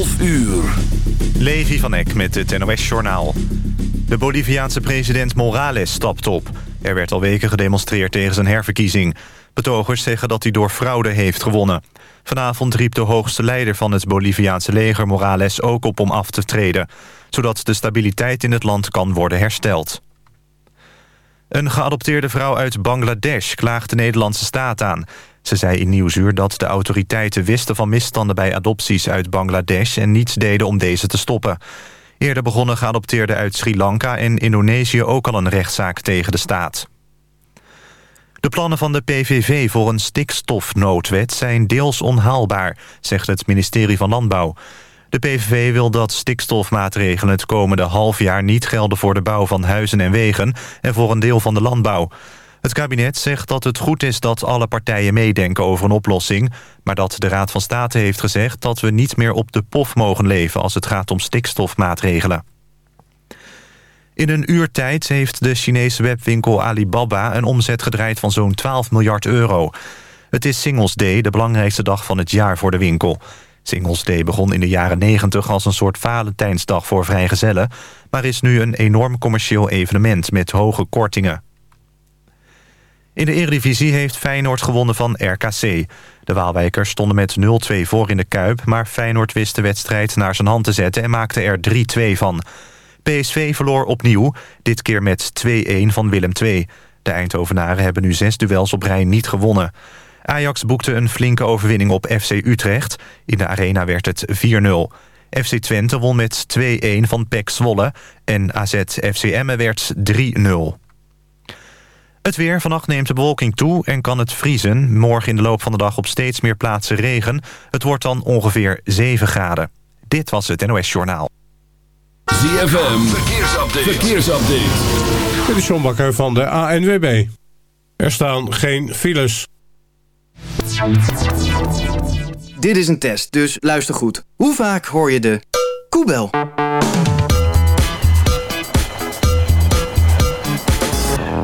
12 uur. Levi van Eck met het NOS-journaal. De Boliviaanse president Morales stapt op. Er werd al weken gedemonstreerd tegen zijn herverkiezing. Betogers zeggen dat hij door fraude heeft gewonnen. Vanavond riep de hoogste leider van het Boliviaanse leger Morales ook op om af te treden... zodat de stabiliteit in het land kan worden hersteld. Een geadopteerde vrouw uit Bangladesh klaagt de Nederlandse staat aan. Ze zei in Nieuwsuur dat de autoriteiten wisten van misstanden bij adopties uit Bangladesh... en niets deden om deze te stoppen. Eerder begonnen geadopteerden uit Sri Lanka en Indonesië ook al een rechtszaak tegen de staat. De plannen van de PVV voor een stikstofnoodwet zijn deels onhaalbaar, zegt het ministerie van Landbouw. De PVV wil dat stikstofmaatregelen het komende half jaar niet gelden voor de bouw van huizen en wegen en voor een deel van de landbouw. Het kabinet zegt dat het goed is dat alle partijen meedenken over een oplossing... maar dat de Raad van State heeft gezegd dat we niet meer op de pof mogen leven... als het gaat om stikstofmaatregelen. In een uur tijd heeft de Chinese webwinkel Alibaba... een omzet gedraaid van zo'n 12 miljard euro. Het is Singles Day, de belangrijkste dag van het jaar voor de winkel. Singles Day begon in de jaren 90 als een soort Valentijnsdag voor vrijgezellen... maar is nu een enorm commercieel evenement met hoge kortingen. In de Eredivisie heeft Feyenoord gewonnen van RKC. De Waalwijkers stonden met 0-2 voor in de Kuip... maar Feyenoord wist de wedstrijd naar zijn hand te zetten... en maakte er 3-2 van. PSV verloor opnieuw, dit keer met 2-1 van Willem II. De Eindhovenaren hebben nu zes duels op rij niet gewonnen. Ajax boekte een flinke overwinning op FC Utrecht. In de arena werd het 4-0. FC Twente won met 2-1 van PEC Zwolle... en AZ FC werd 3-0. Het weer. Vannacht neemt de bewolking toe en kan het vriezen. Morgen in de loop van de dag op steeds meer plaatsen regen. Het wordt dan ongeveer 7 graden. Dit was het NOS Journaal. ZFM. Verkeersupdate. Verkeersupdate. Dit is John Bakker van de ANWB. Er staan geen files. Dit is een test, dus luister goed. Hoe vaak hoor je de koebel?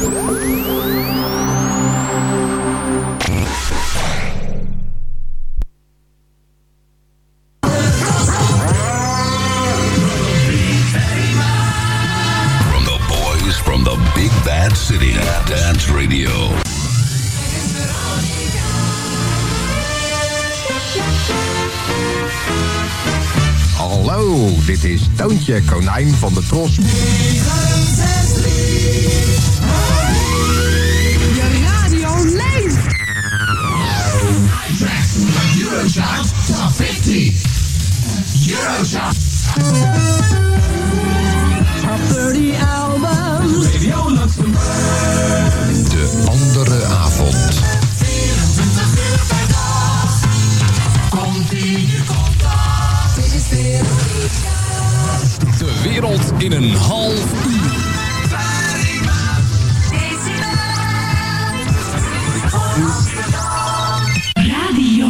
From the boys from the big bad city, Dance Radio. Hallo, dit is Toontje Konijn van de Tros. Je radio leeft! Eurochart Top 50. Eurochart. Top 30 albums. Radio Luxemburg. De andere De wereld in een half uur. Radio.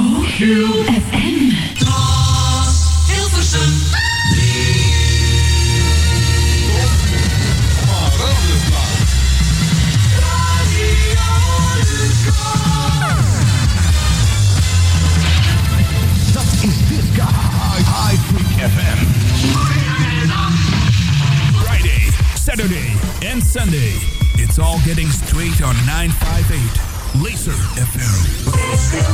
Sunday. It's all getting straight on 958 Laser FM.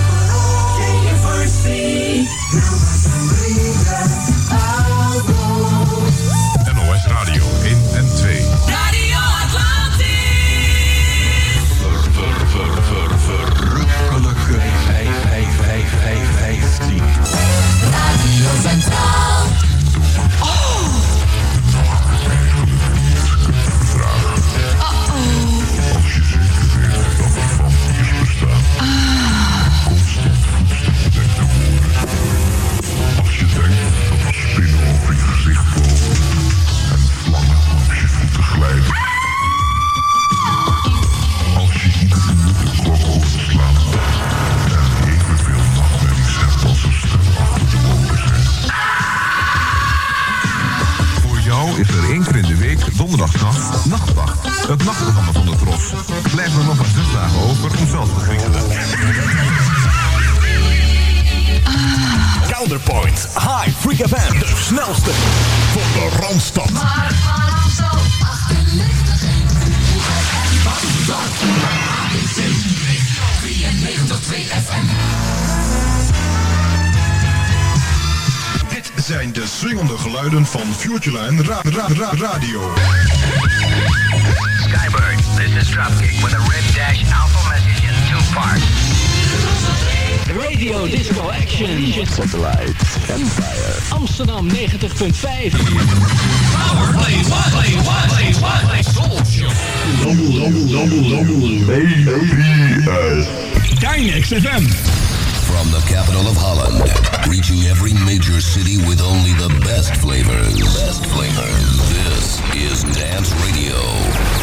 Zijn de swingende geluiden van Futureline ra ra ra Radio. Skybird, this is Dropkick with a red dash alpha message in two parts. Radio Disco Action. Satellite Empire. Amsterdam 90.5. Power play what? Play what? Play what? Play Soul Show. Double, double, double, double. ABS. Dynex FM. From the capital of Holland, reaching every major city with only the best flavors. Best flavors. This is Dance Radio.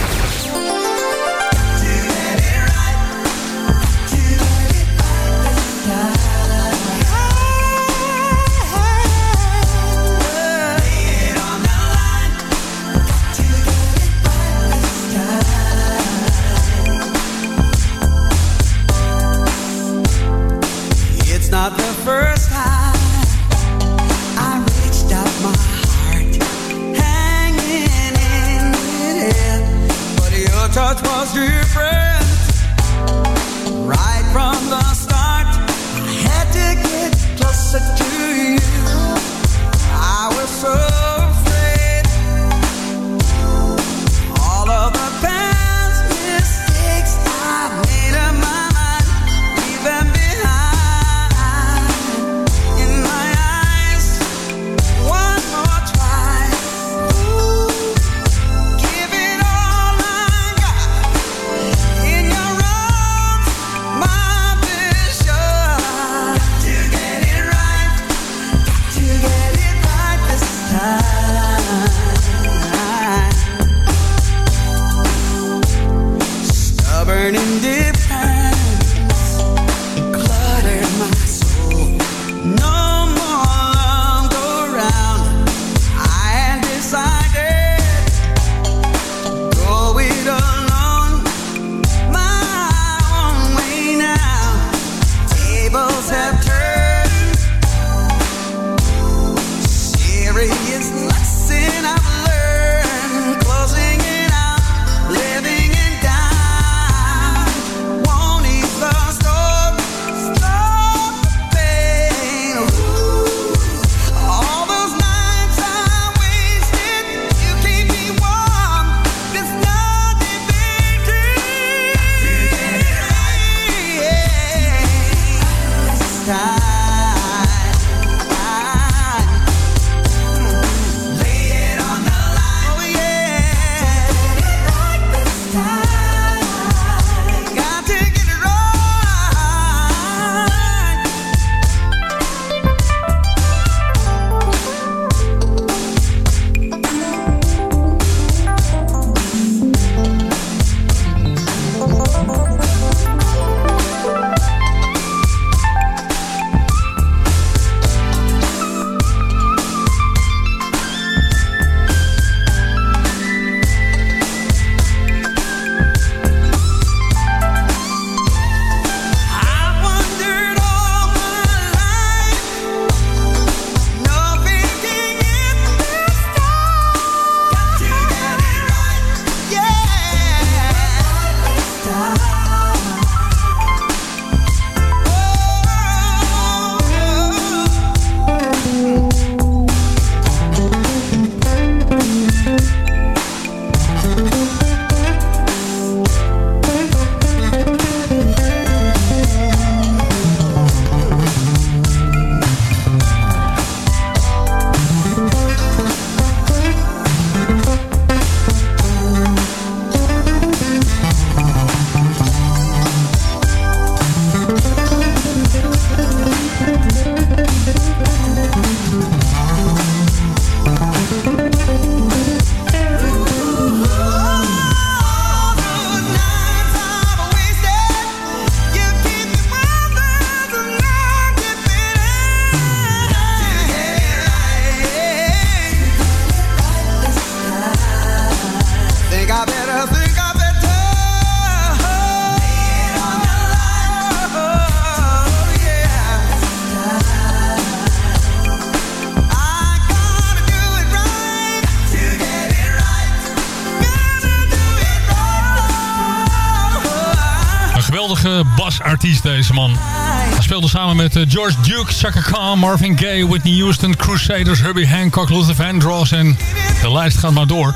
Met eh, George Duke, Chaka Khan, Marvin Gaye, Whitney Houston, Crusaders, Herbie Hancock, Luther Vandross en de lijst gaat maar door.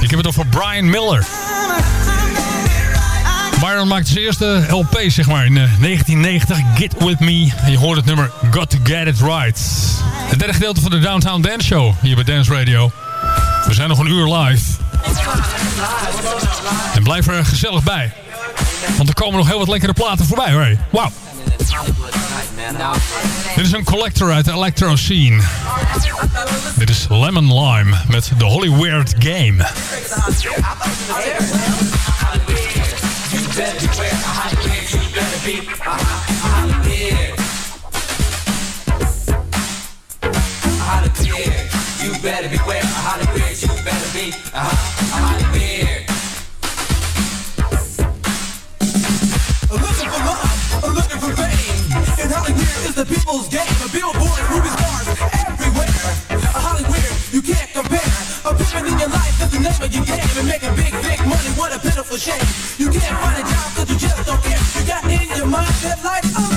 Ik heb het over Brian Miller. Byron maakte zijn eerste LP zeg maar in eh, 1990, Get With Me. En je hoort het nummer Got To Get It Right. Het derde gedeelte van de Downtown Dance Show hier bij Dance Radio. We zijn nog een uur live. En blijf er gezellig bij. Want er komen nog heel wat lekkere platen voorbij. Wauw. Dit is een collector uit de electro scene. Dit is Lemon Lime met The Holy Weird Game. You better beware, Hollywood, you better be uh-huh, a Hollywood. The people's game. A billboard, movie stars everywhere. A Hollywood, you can't compare. A pimpin' in your life is the name of your game. And making big, big money, what a pitiful shame. You can't find a job cause you just don't care. You got in your mind that life's oh,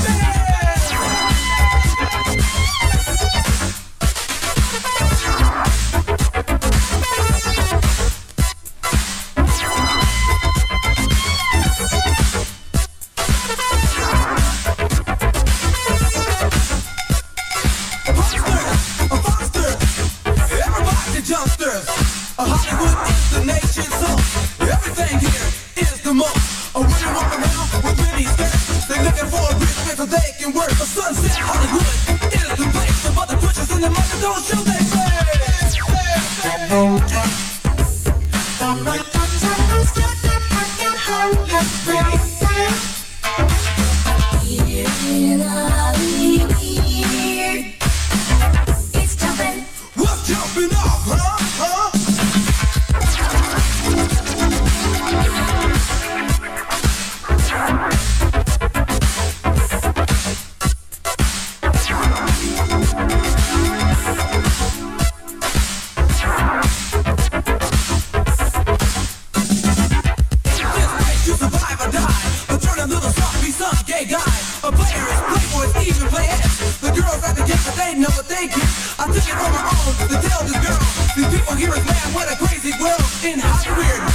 A player is playboys, even playettes. The girls at the gate, but they know what they get. I took it on my own to tell this girl. These people here is mad, what a crazy world. In Hollywood, you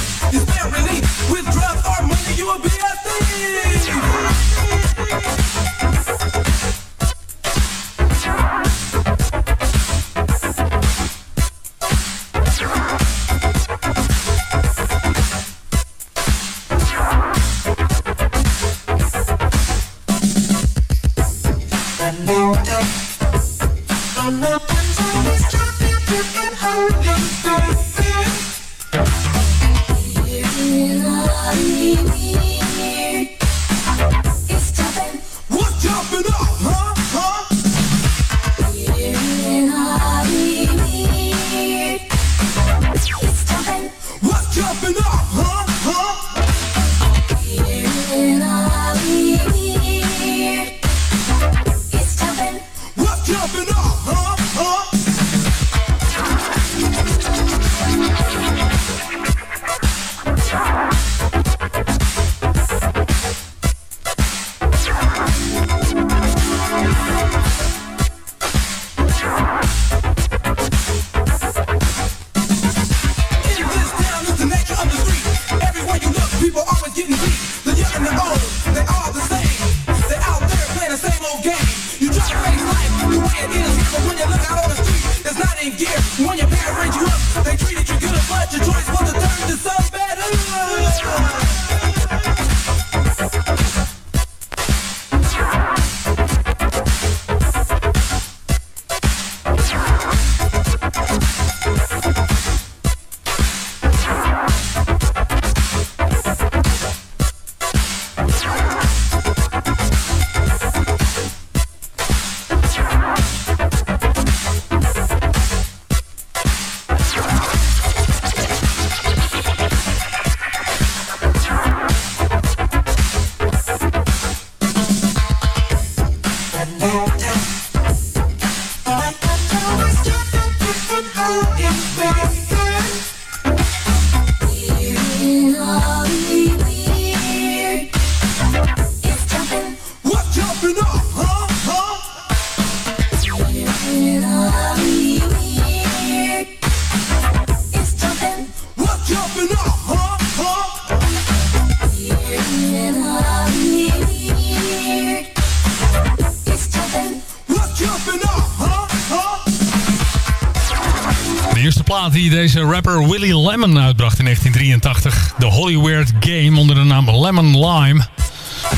die deze rapper Willie Lemon uitbracht in 1983. De Hollywood Game onder de naam Lemon Lime.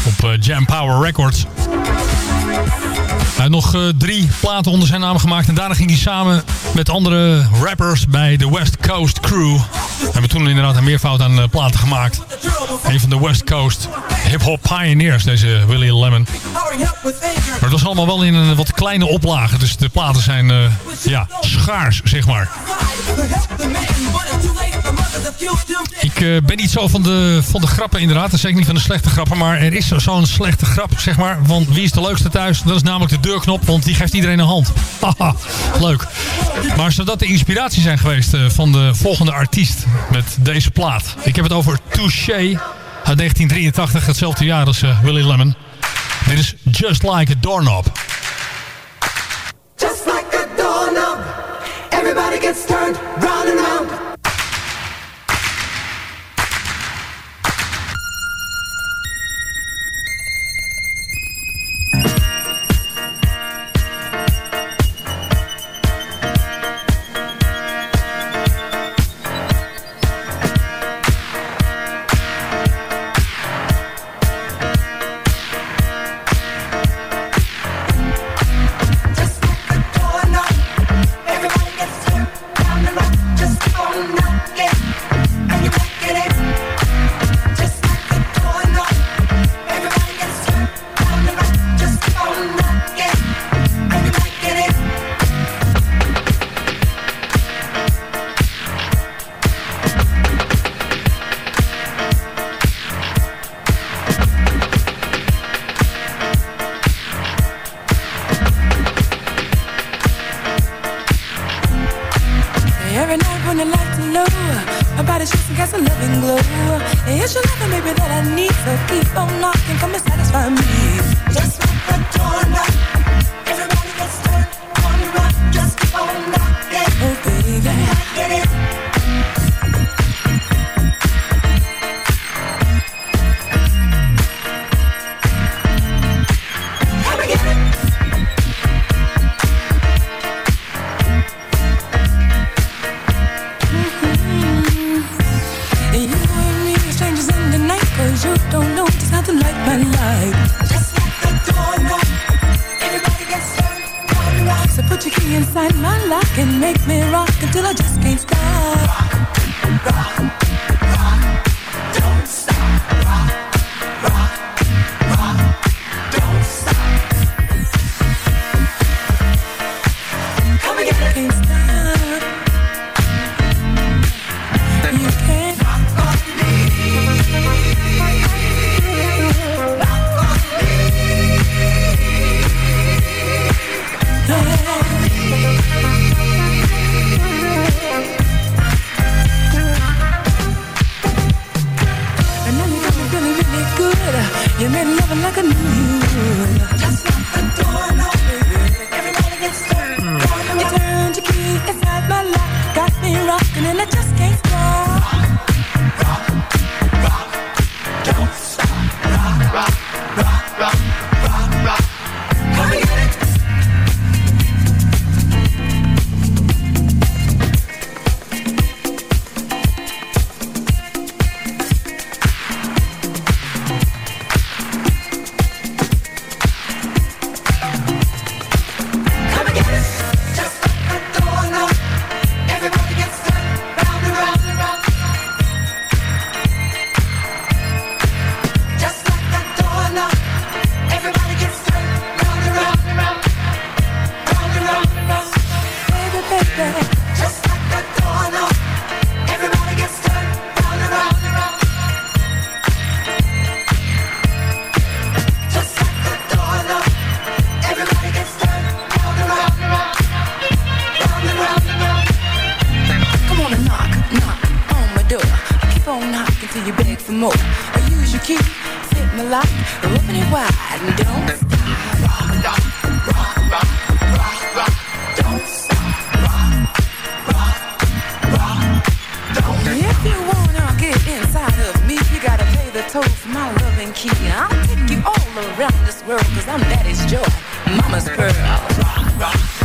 Op eh, Jam Power Records. Hij had nog uh, drie platen onder zijn naam gemaakt. En daarna ging hij samen met andere rappers bij de West Coast Crew. We hebben toen inderdaad een meervoud aan uh, platen gemaakt. Een van de West Coast hip-hop pioneers, deze Willie Lemon. Maar het was allemaal wel in een wat kleine oplage. Dus de platen zijn uh, ja, schaars, zeg maar. Ik uh, ben niet zo van de, van de grappen inderdaad. Dat zeg ik niet van de slechte grappen. Maar er is zo'n slechte grap, zeg maar. Want wie is de leukste thuis? Dat is namelijk de deurknop. Want die geeft iedereen een hand. Haha, leuk. Maar zodat de inspiratie zijn geweest uh, van de volgende artiest. Met deze plaat. Ik heb het over Touché. Uit 1983. Hetzelfde jaar als uh, Willie Lemon. Dit is Just Like a Doorknob. Just like a. Everybody gets turned round. So put your key inside my lock and make me rock until I just can't stop. Rock, rock. more. I use your key, fit my lock, open it wide and don't stop. Rock, rock, rock, rock, rock, rock. Don't stop. Rock, rock, rock, don't. If you wanna get inside of me, you gotta pay the toll for my loving key. I'll take you all around this world, i I'm daddy's joy, mama's pearl. Rock, rock.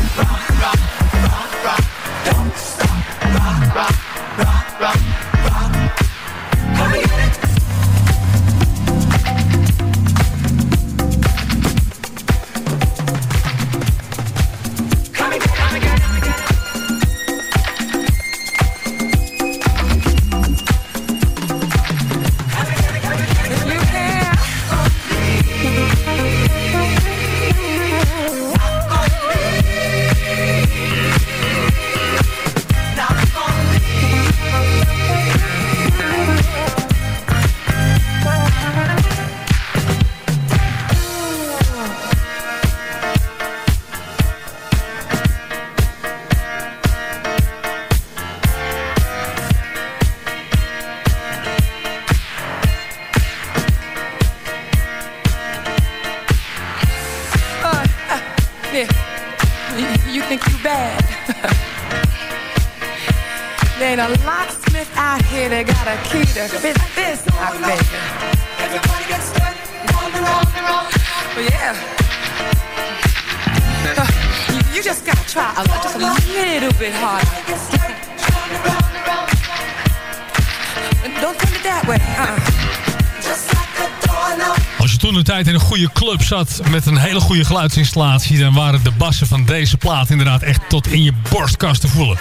Zat met een hele goede geluidsinstallatie... dan waren de bassen van deze plaat inderdaad echt tot in je borstkast te voelen.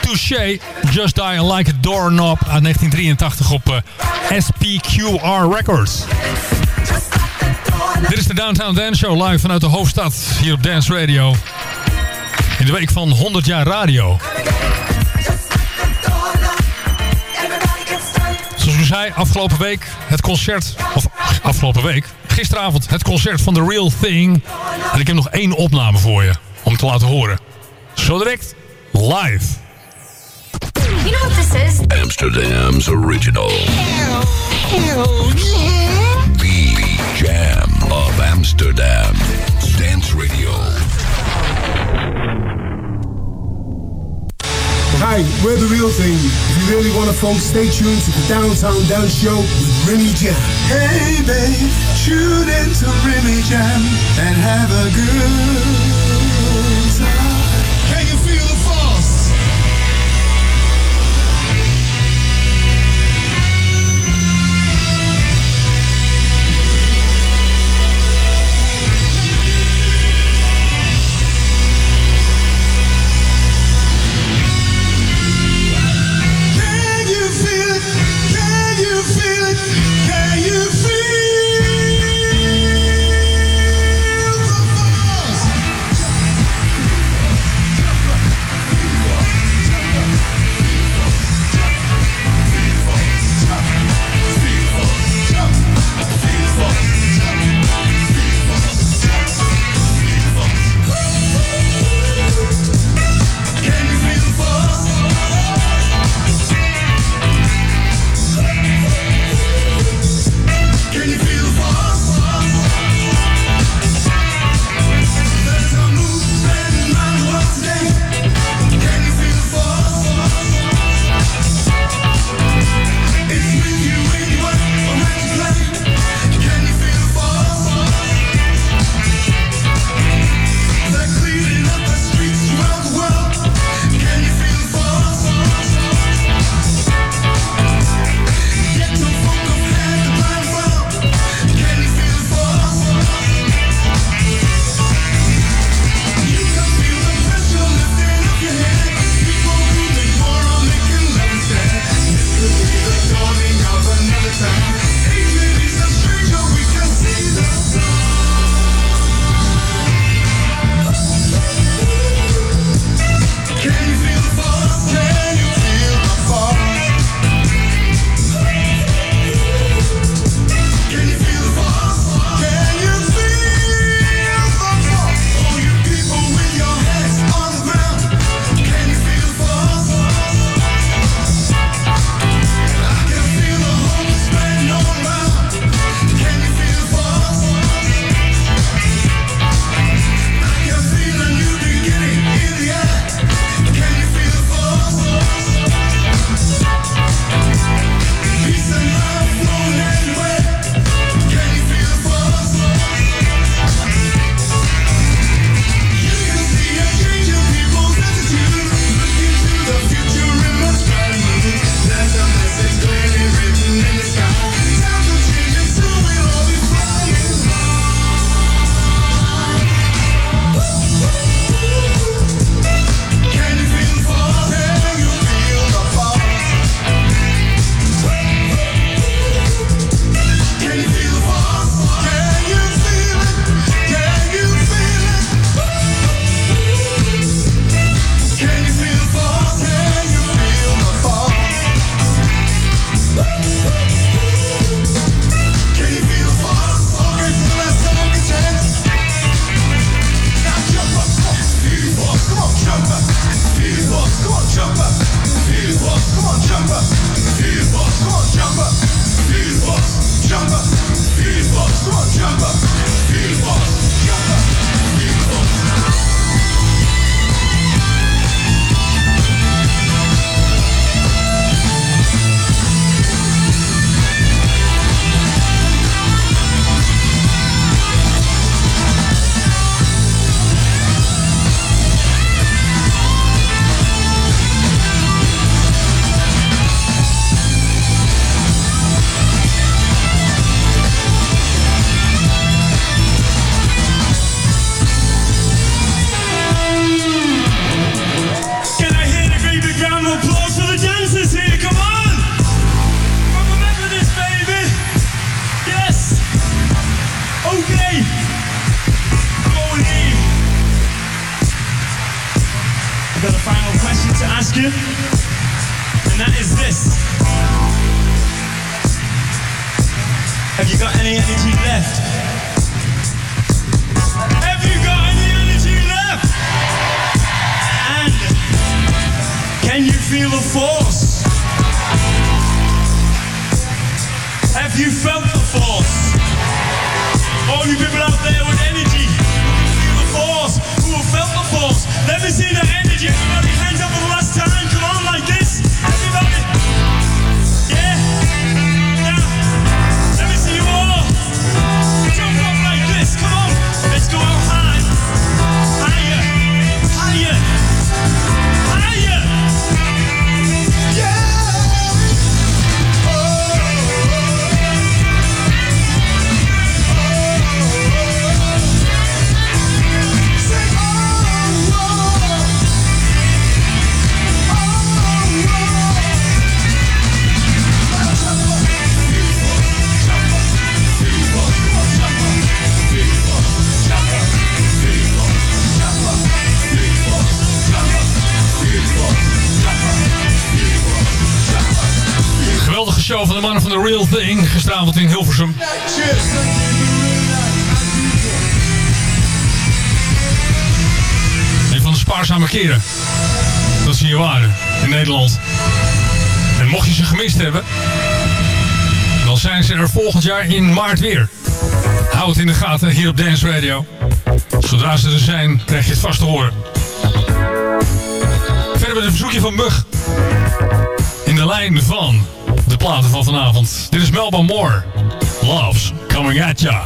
Touché, Just Die Like a Doorknob uit 1983 op eh, SPQR Records. Dit is de Downtown Dance Show live vanuit de hoofdstad hier op Dance Radio. In de week van 100 jaar radio. Zoals u zei, afgelopen week het concert... Of afgelopen week, gisteravond het concert van The Real Thing. En ik heb nog één opname voor je om te laten horen. Zo direct, live. You know what this is? Amsterdam's original. The Jam of Amsterdam. Dance Radio. Hi, we're the real thing. Really to funk, stay tuned to the Downtown Dance Show with Remy Jam. Hey babe, tune into Remy Jam and have a good Have you felt the force? All you people out there with energy, who feel the force, who have felt the force. Let me see the energy. Everybody, hands up for the last time. Van de mannen van The Real Thing. Gisteravond in Hilversum. Een van de spaarzame keren. Dat ze hier waren in Nederland. En mocht je ze gemist hebben, dan zijn ze er volgend jaar in maart weer. Hou het in de gaten hier op Dance Radio. Zodra ze er zijn, krijg je het vast te horen. Verder met een verzoekje van Mug. In de lijn van platen van vanavond. Dit is Melba Moore. Loves coming at ya.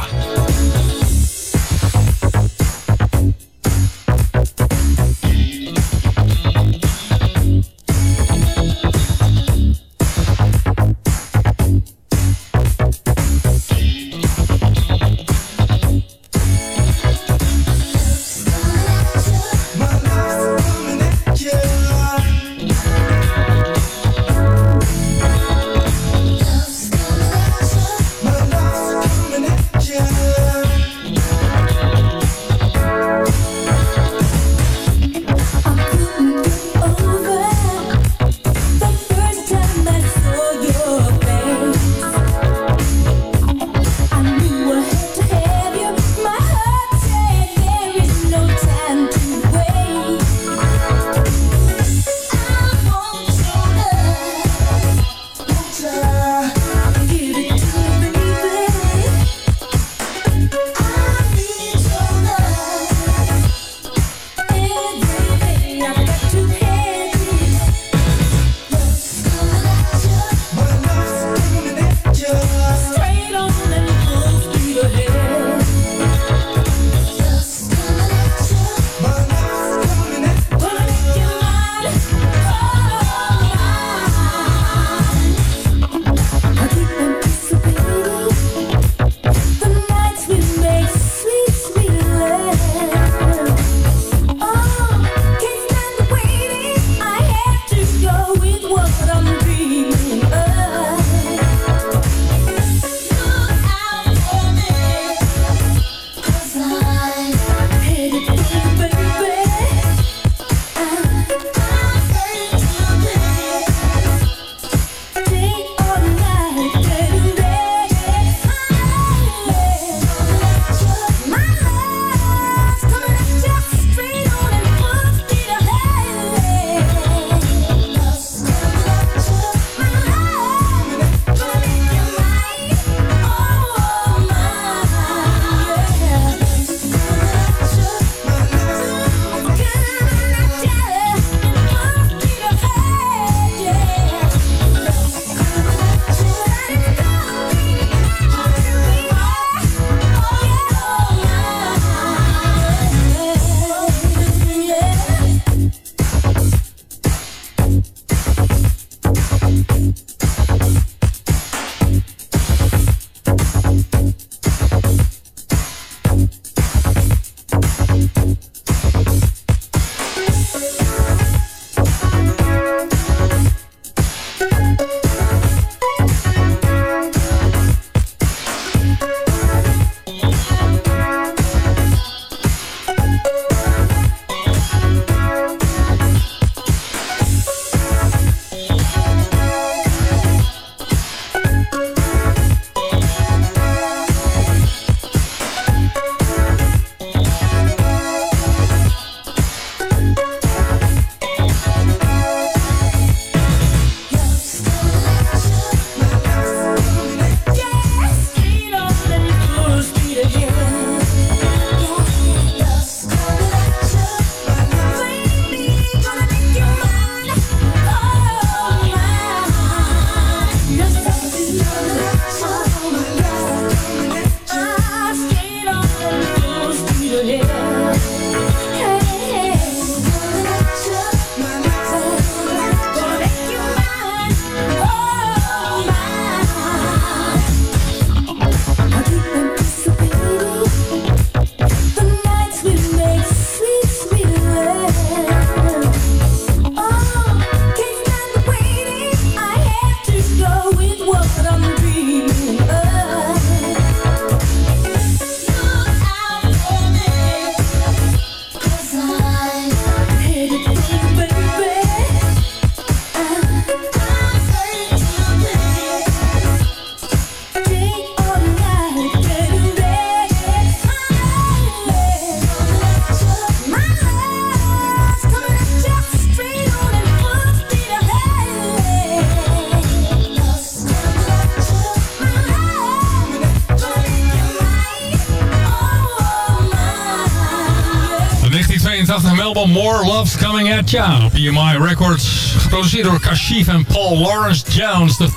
Love's Coming At Ya EMI Records. Geproduceerd door Kashif en Paul Lawrence Jones III.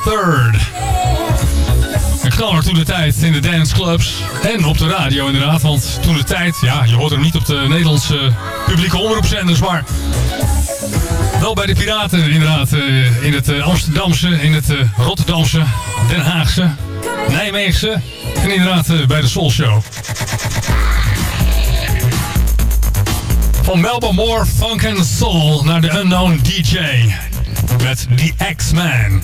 Een knaller toen de tijd in de danceclubs en op de radio inderdaad. Want toen de tijd, ja, je hoort hem niet op de Nederlandse publieke omroepzenders, maar wel bij de piraten inderdaad. eh, in het eh, Amsterdamse, in het eh, Rotterdamse, Den Haagse, Nijmeegse en inderdaad bij de Soul Show. Van Melbourne Moore Funk and Soul naar de Unknown DJ met The X-Man.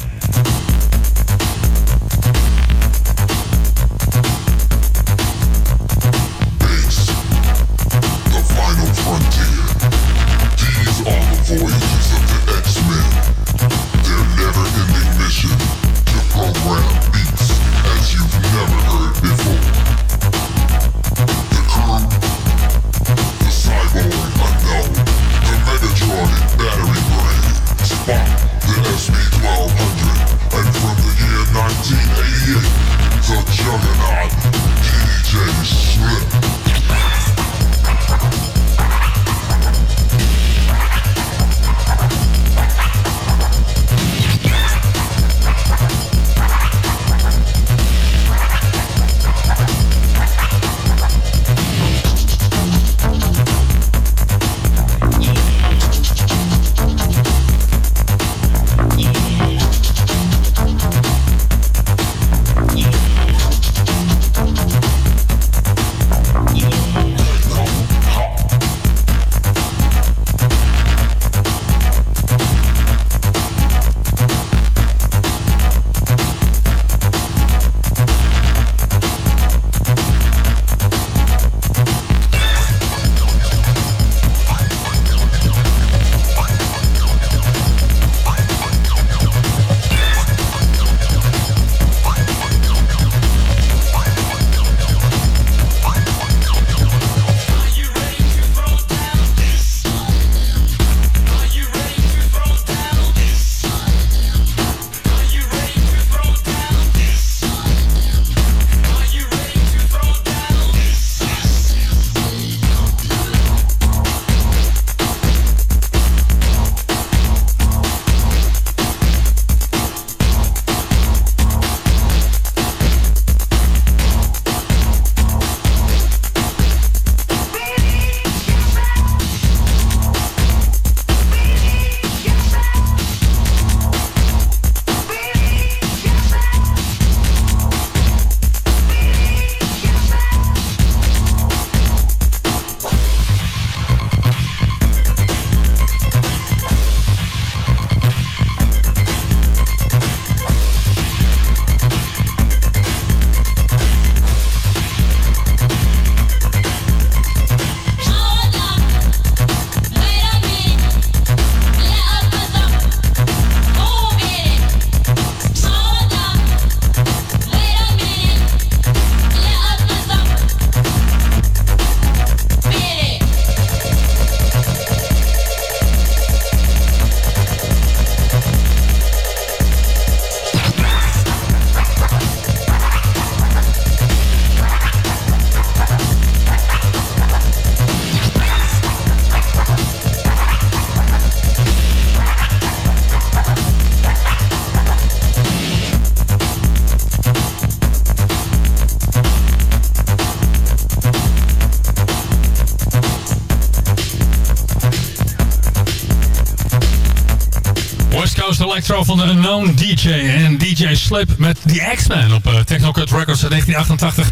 Electro van de Unknown DJ en DJ Slip met The X-Man op uh, Technocut Records uit 1988.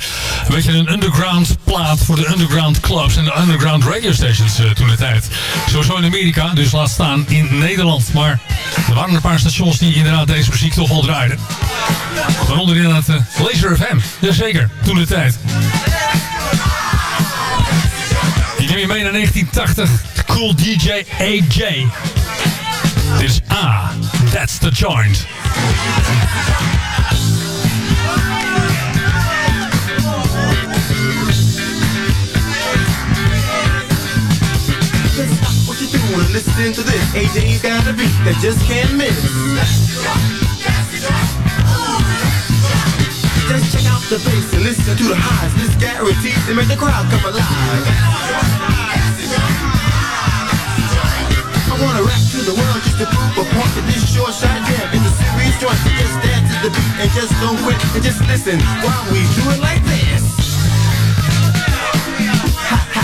Een beetje een underground plaat voor de underground clubs en de underground radio stations uh, toen de tijd. Sowieso in Amerika, dus laat staan in Nederland. Maar er waren een paar stations die inderdaad deze muziek toch wel draaiden. Waaronder inderdaad uh, Laser FM, jazeker, toen de tijd. Ik neem je mee naar 1980, Cool DJ AJ. Dit is A, That's the Joint. Listen to this. AJ's got a beat that just can't miss. Just check out the bass and listen to the highs. This guarantees to make the crowd come alive. Wanna rap to the world just to prove a point that this short shot jam is a serious joint. Just dance to the beat and just don't quit and just listen while we do it like this. AJ,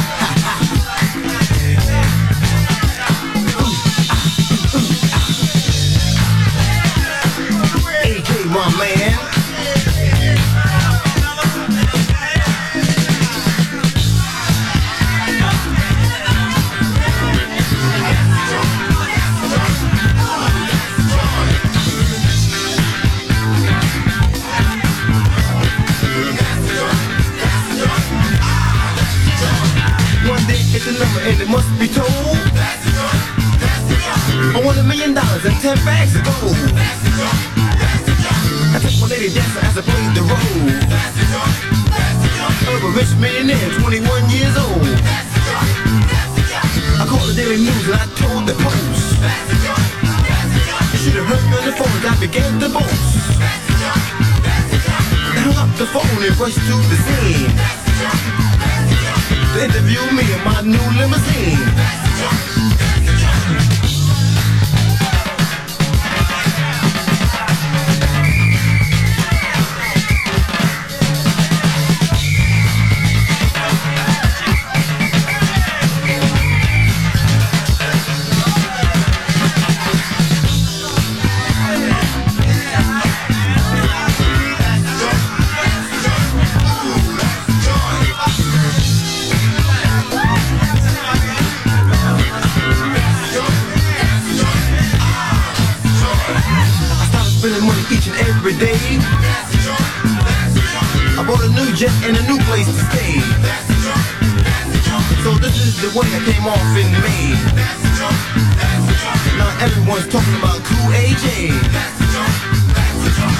ten bags of gold. I took my lady dancer as I played the role of a rich millionaire, 21 years old. I called the Daily News and I told the Post. You should have heard me on the phone as I began to boast. I hung up the phone and rushed to the scene. To interview me in my new limousine. And every day. I bought a new jet and a new place to stay. So this is the way I came off in May. Now everyone's talking about cool AJ.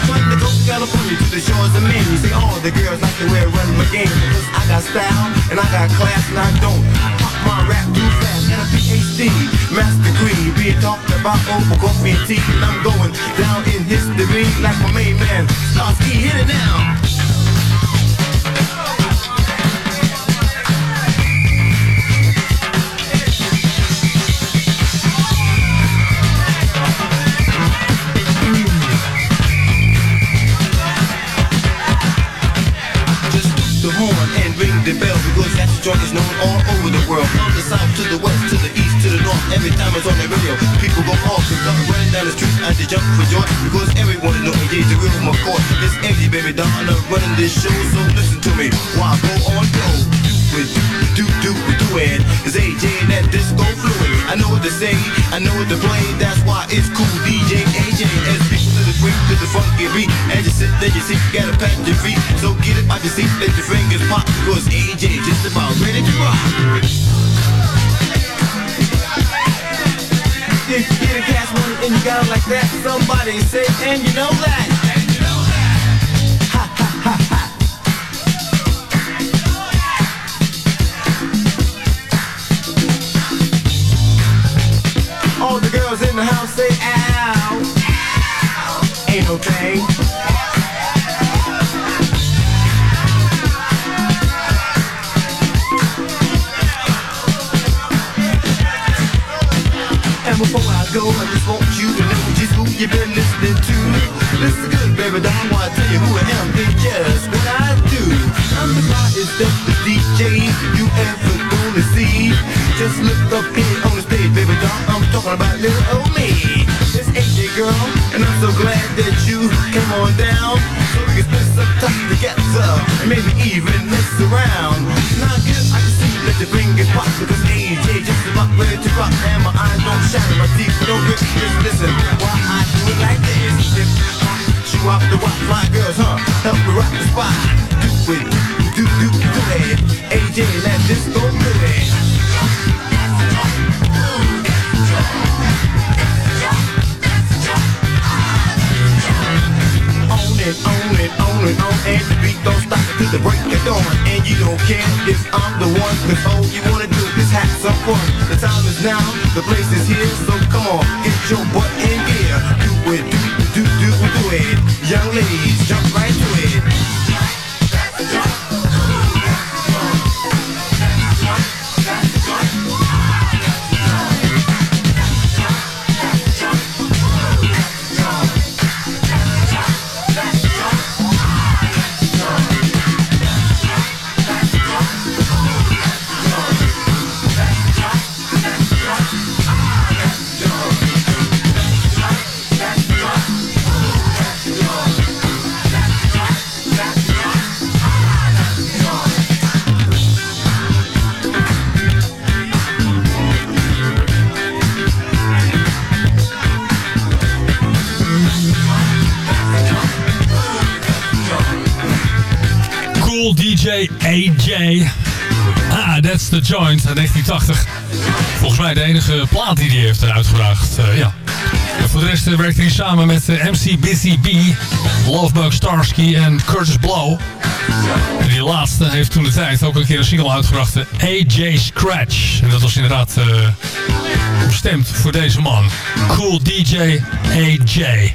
Trying to go to California to the shores of Maine. You see all the girls like the way I run my game because I got style and I got class and I don't pop my rap too fast. And a PhD, master degree, being talked about over coffee and tea. And I'm going down in history like my main man, Starsky. Hit it now. The bell because that joint is known all over the world. From the south to the west, to the east, to the north. Every time it's on the radio, people go off and start running down the street and they jump for joy because everyone know AJ's the real McCoy. It's AJ, baby, Don, I'm running this show, so listen to me while I go on go. Do it, do, do, do it. It's AJ and that disco fluid. I know what to say, I know what to play. That's why it's cool. DJ AJ, the swing to the funky beat. And you sit there, you see, you gotta pat your feet. So get it off your seat, let your fingers pop because AJ just about ready to rock. If you get a cash money and you got it like that, somebody say, and you know that. Ain't. And before I go, I just want you to know just who you've been listening to. Listen good, baby, don't wanna tell you who I am, it's just what I do. I'm the brightest of the DJ you ever gonna see. Just look up here on the stage, baby, doll, I'm talking about little old me. It's AJ girl, and I'm so glad that you came on down. So we can spend some time together, and maybe even mess around. Now good, I can see that your fingers pop because AJ just about ready to rock, and my eyes don't shine, my teeth don't rip. Just listen, why I do it like this. If you off the white fly girls, huh? Help me rock the spot. Do it, do do do it. AJ, let this go do It, on it, on it, on and the beat don't stop to the break of dawn. And you don't care if I'm the one, cause all you wanna do is have some fun. The time is now, the place is here, so come on, get your butt in gear. Do it, do, do, do, do it. Young ladies, jump right AJ. Ah, That's the Joint uit 1980. Volgens mij de enige plaat die hij heeft uitgebracht. Uh, ja. Voor de rest uh, werkte hij samen met uh, MC Busy B, Lovebug Starsky en Curtis Blow. En die laatste heeft toen de tijd ook een keer een single uitgebracht. AJ Scratch. En dat was inderdaad bestemd voor deze man. Cool DJ AJ.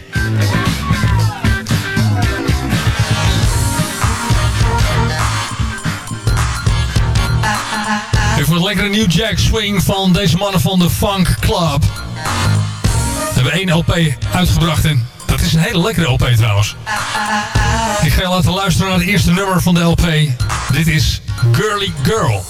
Lekkere New Jack Swing van deze mannen van de Funk Club. We hebben één LP uitgebracht en dat is een hele lekkere LP trouwens. Ik ga je laten luisteren naar het eerste nummer van de LP. Dit is Girly Girl.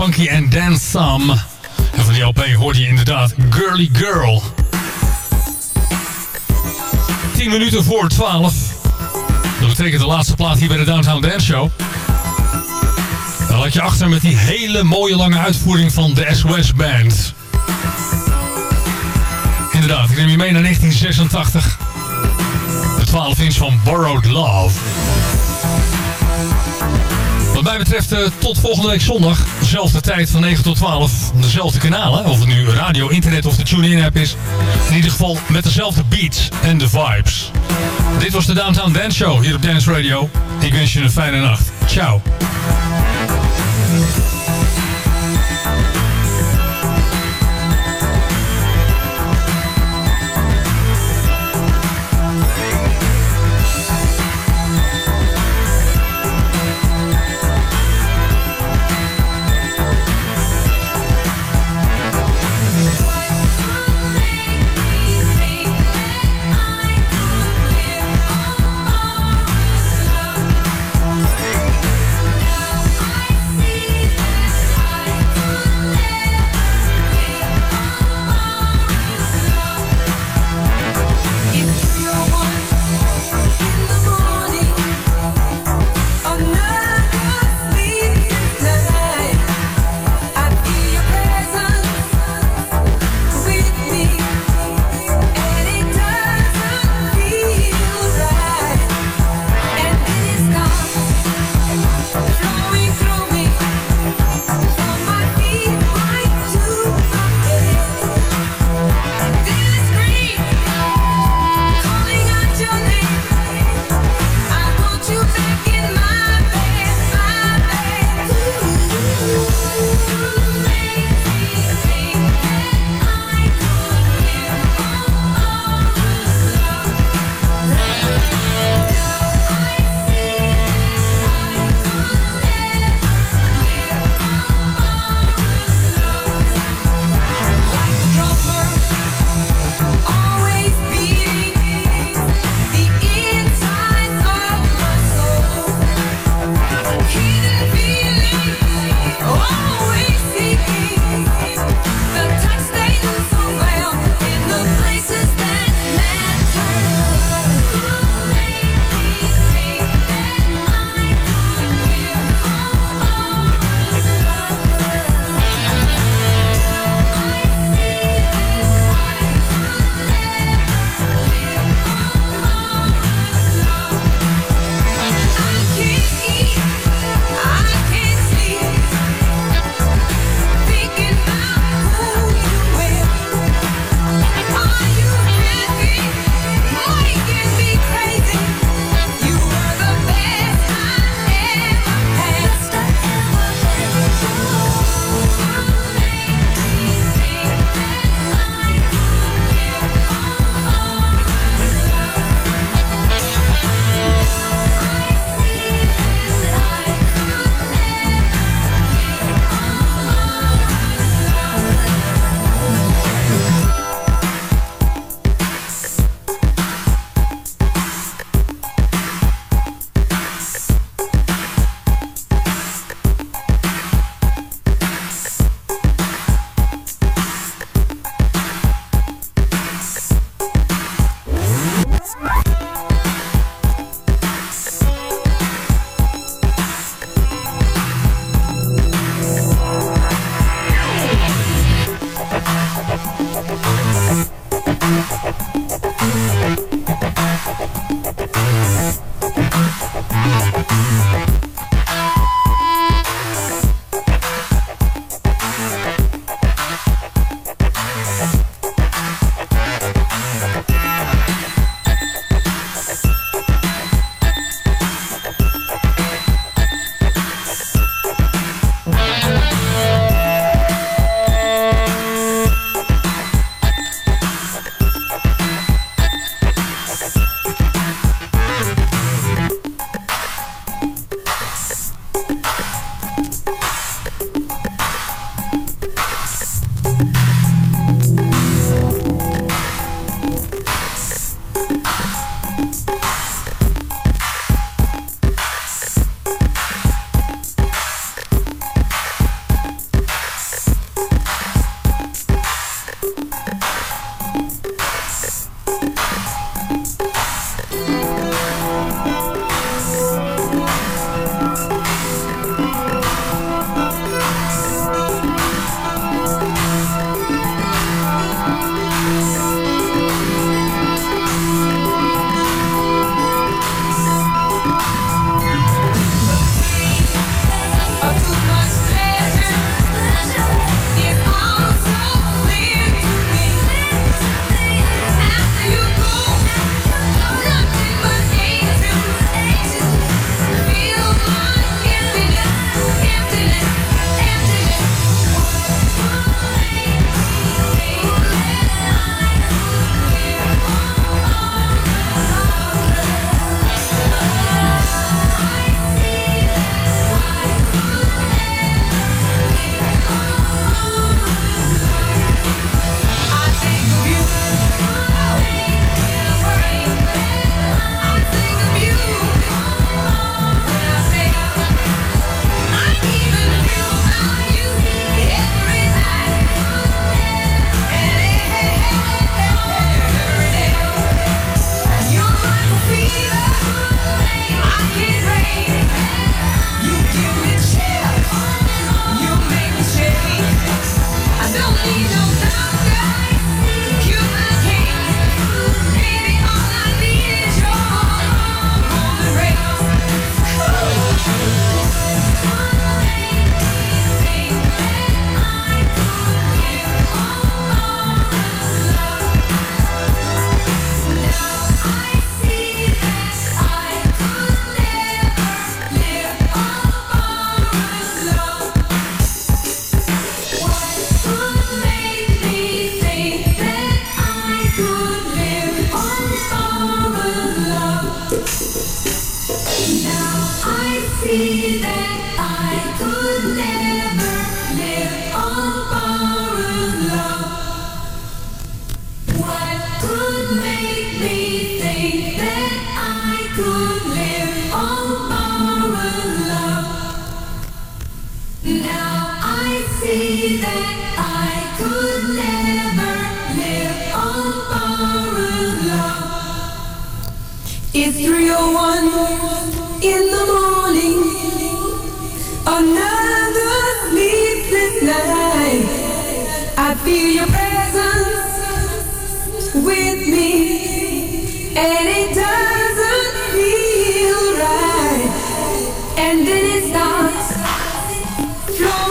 Funky and Dance Some. En van die LP hoorde je inderdaad Girly Girl. 10 minuten voor 12. Dat betekent de laatste plaat hier bij de Downtown Dance Show. Dan laat je achter met die hele mooie lange uitvoering van de SOS Band. Inderdaad, ik neem je mee naar 1986. De 12 inch van Borrowed Love. Wat mij betreft uh, tot volgende week zondag. Dezelfde tijd van 9 tot 12. Dezelfde kanalen. Of het nu radio, internet of de TuneIn app is. In ieder geval met dezelfde beats en de vibes. Dit was de Downtown Dance Show hier op Dance Radio. Ik wens je een fijne nacht. Ciao.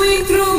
going through